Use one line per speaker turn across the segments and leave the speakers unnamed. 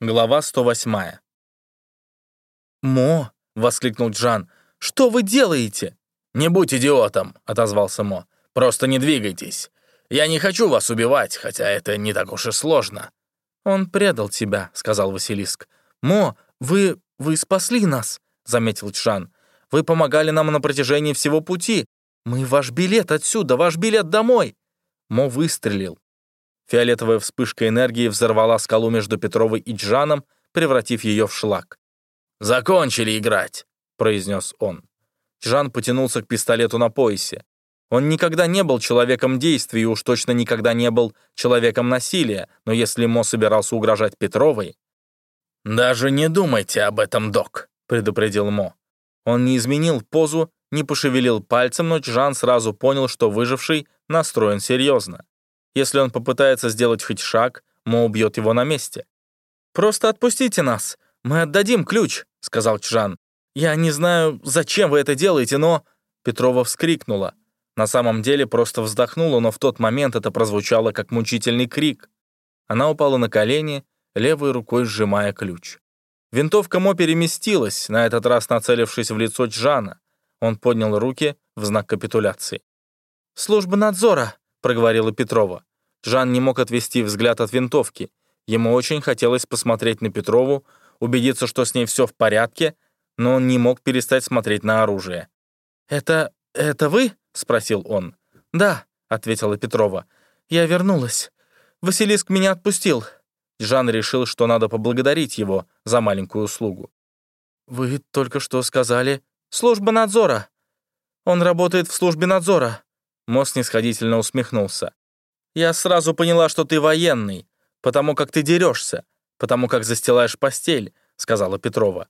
Глава 108.
«Мо!» — воскликнул Джан. «Что вы делаете?»
«Не будь идиотом!» — отозвался Мо. «Просто не двигайтесь. Я не хочу вас убивать, хотя это не так уж и сложно».
«Он предал тебя», — сказал Василиск. «Мо, вы... вы спасли нас», — заметил Джан. «Вы помогали нам на протяжении всего пути. Мы ваш билет отсюда, ваш билет домой». Мо выстрелил. Фиолетовая вспышка энергии взорвала скалу между Петровой и Джаном, превратив ее в шлак.
«Закончили играть», — произнес он.
Джан потянулся к пистолету на поясе. Он никогда не был человеком действий и уж точно никогда не был человеком насилия, но если Мо собирался угрожать Петровой...
«Даже не думайте об этом, док», — предупредил Мо.
Он не изменил позу, не пошевелил пальцем, но Джан сразу понял, что выживший настроен серьезно. Если он попытается сделать хоть шаг, Мо убьет его на месте. «Просто отпустите нас, мы отдадим ключ», — сказал Чжан. «Я не знаю, зачем вы это делаете, но...» Петрова вскрикнула. На самом деле просто вздохнула, но в тот момент это прозвучало как мучительный крик. Она упала на колени, левой рукой сжимая ключ. Винтовка Мо переместилась, на этот раз нацелившись в лицо Джана. Он поднял руки в знак капитуляции. «Служба надзора», проговорила Петрова. Жан не мог отвести взгляд от винтовки. Ему очень хотелось посмотреть на Петрову, убедиться, что с ней все в порядке, но он не мог перестать смотреть на оружие. «Это... это вы?» — спросил он. «Да», — ответила Петрова. «Я вернулась. Василиск меня отпустил». Жан решил, что надо поблагодарить его за маленькую услугу. «Вы только что сказали...» «Служба надзора. Он работает в службе надзора. Мосс снисходительно усмехнулся. «Я сразу поняла, что ты военный, потому как ты дерешься, потому как застилаешь постель», — сказала Петрова.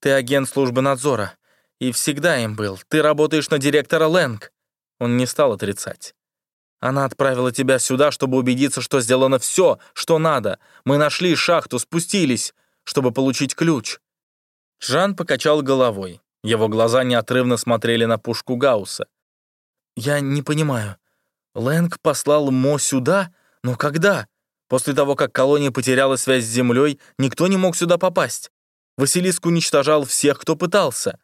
«Ты агент службы надзора, и всегда им был. Ты работаешь на директора Лэнг». Он не стал отрицать. «Она отправила тебя сюда, чтобы убедиться, что сделано все, что надо. Мы нашли шахту, спустились, чтобы получить ключ». Жан покачал головой. Его глаза неотрывно смотрели на пушку Гаусса. «Я не понимаю. Лэнг послал Мо сюда? Но когда? После того, как колония потеряла связь с Землей, никто не мог сюда попасть. Василиск уничтожал всех, кто пытался.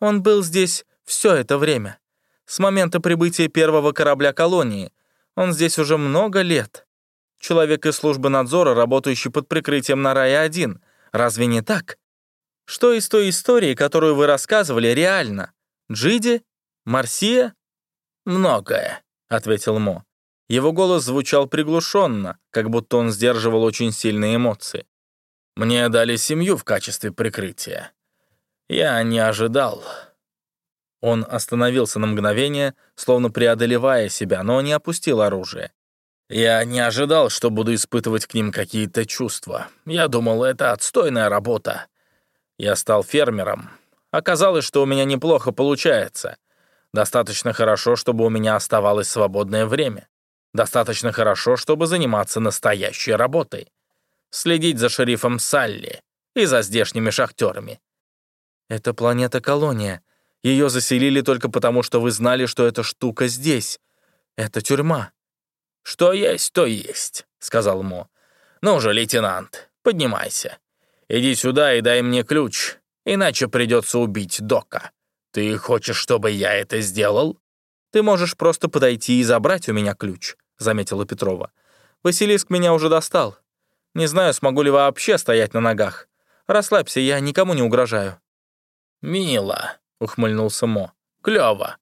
Он был здесь все это время. С момента прибытия первого корабля колонии. Он здесь уже много лет. Человек из службы надзора, работающий под прикрытием на Рая-1. Разве не так? Что из той истории, которую вы рассказывали, реально? Джиди? Марсия?
«Многое», — ответил Мо.
Его голос звучал приглушенно, как будто он сдерживал очень сильные эмоции.
«Мне дали семью в качестве прикрытия. Я не ожидал».
Он остановился на мгновение, словно преодолевая себя, но не опустил оружие.
«Я не ожидал, что буду испытывать к ним какие-то чувства. Я думал, это отстойная работа. Я стал фермером. Оказалось, что у меня неплохо получается. Достаточно хорошо, чтобы у меня оставалось свободное время. Достаточно хорошо, чтобы заниматься настоящей работой. Следить за шерифом Салли и за здешними шахтерами.
Это планета-колония. Ее заселили только потому, что вы знали, что эта штука здесь. Это тюрьма.
«Что есть, то есть», — сказал Мо. «Ну же, лейтенант, поднимайся. Иди сюда и дай мне ключ, иначе придется убить Дока». «Ты хочешь, чтобы я это сделал?»
«Ты можешь просто подойти и забрать у меня ключ», — заметила Петрова. «Василиск меня уже достал. Не знаю, смогу ли вообще стоять на ногах. Расслабься, я никому не угрожаю».
«Мило», — ухмыльнулся Мо. «Клёво.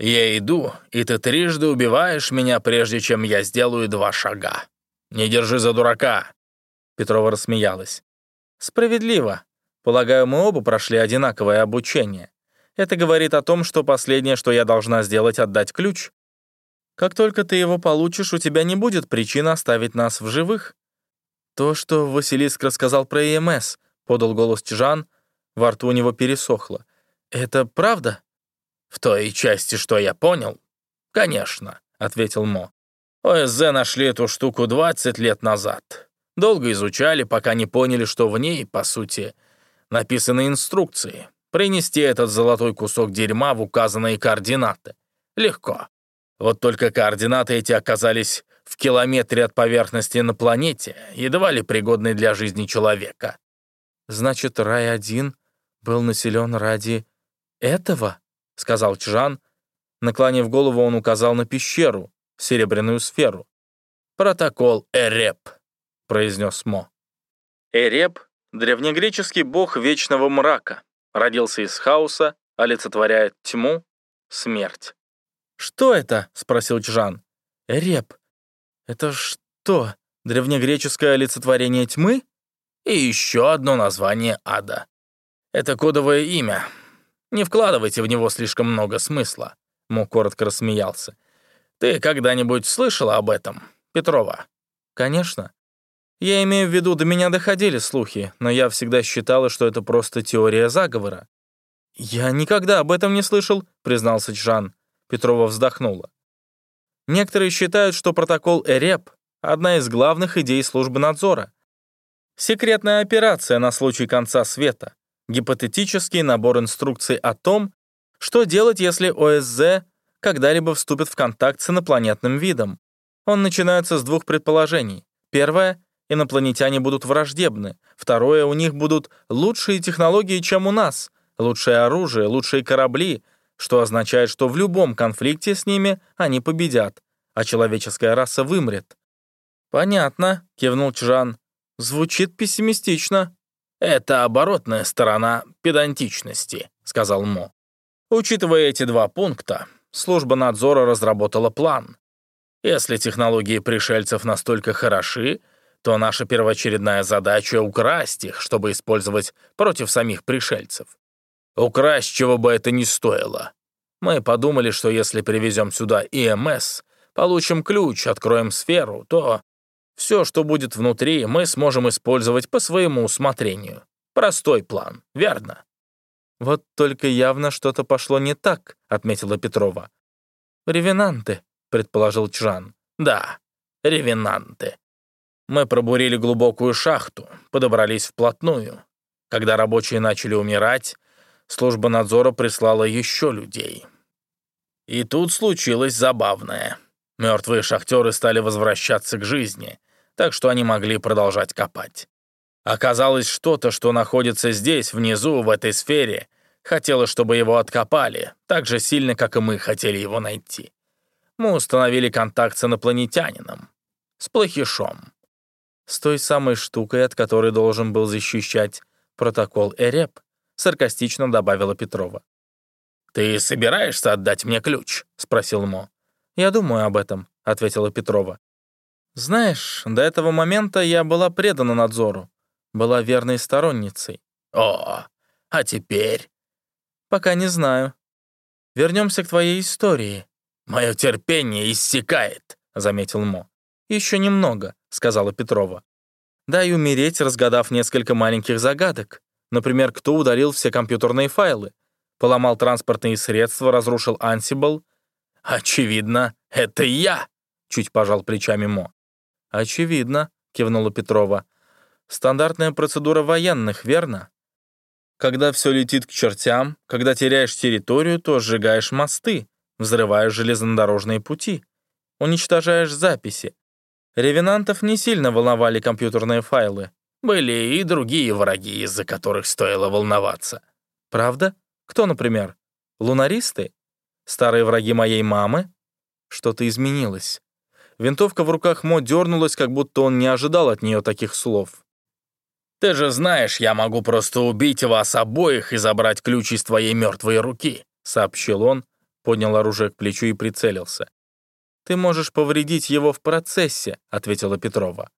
Я иду, и ты трижды убиваешь меня, прежде чем я сделаю два шага. Не держи за дурака».
Петрова рассмеялась. «Справедливо. Полагаю, мы оба прошли одинаковое обучение. Это говорит о том, что последнее, что я должна сделать, отдать ключ. Как только ты его получишь, у тебя не будет причин оставить нас в живых. То, что Василиск рассказал про ЕМС, подал голос Тижан, во рту у него пересохло. Это правда?
В той части, что я понял? Конечно, ответил Мо. ОСЗ нашли эту штуку 20 лет назад. Долго изучали, пока не поняли, что в ней, по сути, написаны инструкции. Принести этот золотой кусок дерьма в указанные координаты. Легко. Вот только координаты эти оказались в километре от поверхности на планете, едва ли пригодный для жизни человека.
Значит, рай-1 был населен ради этого? Сказал Чжан. Наклонив голову, он указал на пещеру, серебряную сферу.
«Протокол Эреп», — произнес Мо.
Эреп — древнегреческий бог вечного мрака. Родился из хаоса, олицетворяет тьму, смерть.
«Что это?» — спросил Чжан.
«Эреп. Это что, древнегреческое олицетворение тьмы?»
«И еще одно название ада. Это кодовое имя. Не вкладывайте в него слишком много смысла», — Мо коротко рассмеялся. «Ты когда-нибудь слышала об этом, Петрова?»
«Конечно. Я имею в виду, до меня доходили слухи, но я всегда считала, что это просто теория заговора». «Я никогда об этом не слышал», — признался Чжан. Петрова вздохнула. Некоторые считают, что протокол ЭРЕП — одна из главных идей службы надзора. Секретная операция на случай конца света. Гипотетический набор инструкций о том, что делать, если ОСЗ когда-либо вступит в контакт с инопланетным видом. Он начинается с двух предположений. Первое — инопланетяне будут враждебны. Второе — у них будут лучшие технологии, чем у нас, лучшее оружие, лучшие корабли, что означает, что в любом конфликте с ними они победят, а человеческая раса вымрет. «Понятно», — кивнул Чжан. «Звучит пессимистично».
«Это оборотная сторона педантичности», — сказал Мо. «Учитывая эти два пункта, служба надзора разработала план. Если технологии пришельцев настолько хороши, то наша первоочередная задача — украсть их, чтобы использовать против самих пришельцев. Украсть, чего бы это ни стоило. Мы подумали, что если привезем сюда ИМС, получим ключ, откроем сферу, то все, что будет внутри, мы сможем использовать по своему усмотрению. Простой план, верно?
«Вот только явно что-то пошло не так», — отметила Петрова. «Ревенанты», — предположил Чжан.
«Да, ревенанты. Мы пробурили глубокую шахту, подобрались вплотную. Когда рабочие начали умирать, служба надзора прислала еще людей. И тут случилось забавное. Мертвые шахтеры стали возвращаться к жизни, так что они могли продолжать копать. Оказалось, что-то, что находится здесь, внизу, в этой сфере, хотело, чтобы его откопали, так же сильно, как и мы хотели его найти. Мы установили контакт с инопланетянином, с плохишом.
С той самой штукой, от которой должен был защищать протокол ЭРЕП, саркастично добавила Петрова.
«Ты собираешься отдать мне ключ?» — спросил Мо.
«Я думаю об этом», — ответила Петрова. «Знаешь, до этого момента я была предана надзору, была верной сторонницей».
«О, а теперь?»
«Пока не знаю. Вернемся к твоей истории».
«Мое терпение иссякает», — заметил Мо.
«Еще немного», — сказала Петрова. «Дай умереть, разгадав несколько маленьких загадок. Например, кто удалил все компьютерные файлы, поломал транспортные средства, разрушил Ansible.
«Очевидно, это я!» — чуть пожал плечами Мо.
«Очевидно», — кивнула Петрова. «Стандартная процедура военных, верно? Когда все летит к чертям, когда теряешь территорию, то сжигаешь мосты, взрываешь железнодорожные пути, уничтожаешь записи. Ревенантов не сильно волновали компьютерные файлы.
Были и другие враги, из-за которых стоило волноваться.
Правда? Кто, например? Лунаристы? Старые враги моей мамы? Что-то изменилось. Винтовка в руках Мо дернулась, как будто он не ожидал от нее таких слов.
«Ты же знаешь, я могу просто убить вас обоих и забрать ключ из твоей мертвой руки», — сообщил он, поднял оружие к плечу и прицелился.
«Ты можешь повредить его в процессе», — ответила Петрова.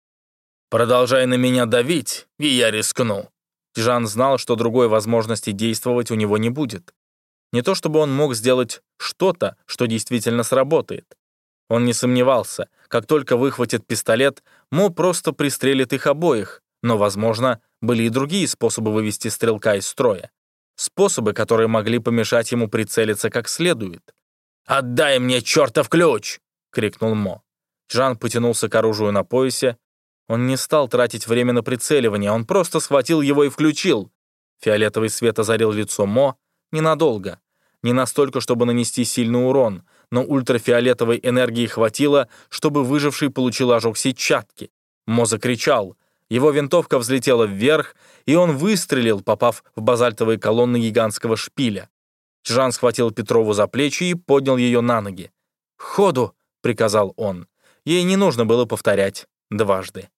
«Продолжай на меня давить, и я рискну»,
Жан знал, что другой возможности действовать у него не будет. Не то чтобы он мог сделать что-то, что действительно сработает. Он не сомневался, как только выхватит пистолет, Мо просто пристрелит их обоих, но, возможно, были и другие способы вывести стрелка из строя. Способы, которые могли помешать ему прицелиться как следует.
«Отдай мне чертов ключ!» — крикнул Мо.
Жан потянулся к оружию на поясе, он не стал тратить время на прицеливание, он просто схватил его и включил. Фиолетовый свет озарил лицо Мо ненадолго. Не настолько, чтобы нанести сильный урон, но ультрафиолетовой энергии хватило, чтобы выживший получил ожог сетчатки. Мо закричал. Его винтовка взлетела вверх, и он выстрелил, попав в базальтовые колонны гигантского шпиля. Жан схватил Петрову за плечи и поднял ее на ноги. «Ходу!» — приказал он. Ей не нужно было повторять дважды.